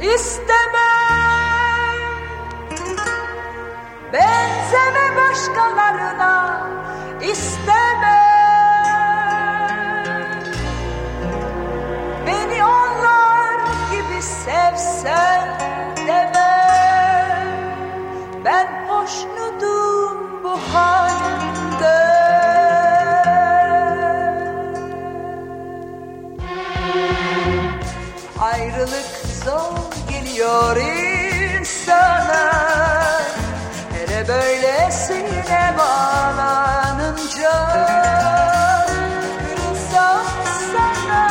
isteme Benzeme başkalarına isteme Beni onlar gibi sevsen deme Ben hoşnutum bu halde. Ayrılık zor geliyor insana. Hele böylesine bağlanınca Kırılsam sana,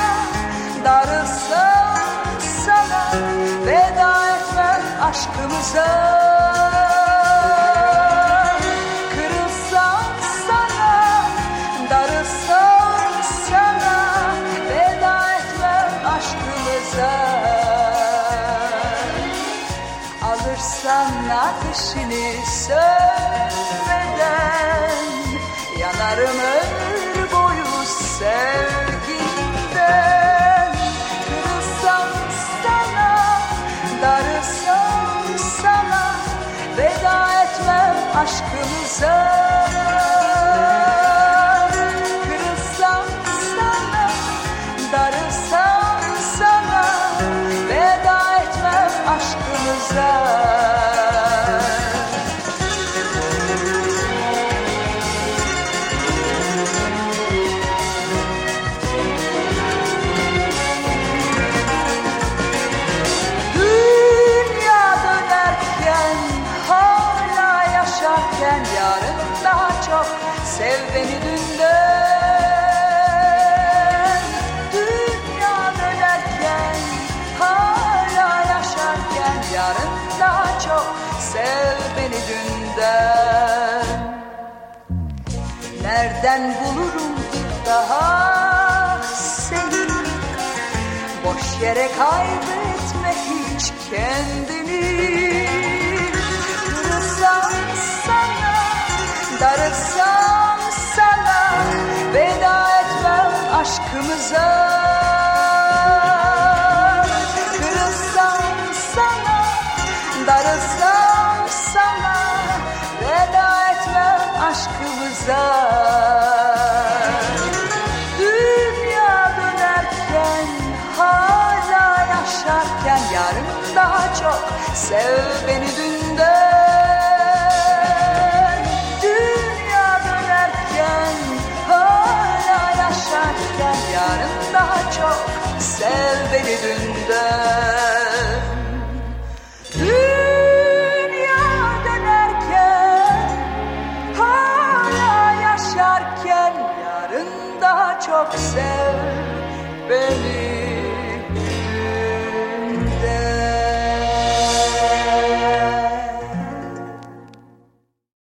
darılsam sana. Veda aşkımıza ateşini sönmeden Yanarım ömür boyu sevginden Kırılsam sana, darılsam sana Veda etmem aşkımıza sev beni dünden. Nereden bulurum bir daha seni Boş yere kaybetme hiç kendini Dünya dönerken hala yaşarken yarın daha çok. Sev beni dünden. Dünya dönerken hala yaşarken yarın daha çok. Sev beni dünden çok sev beni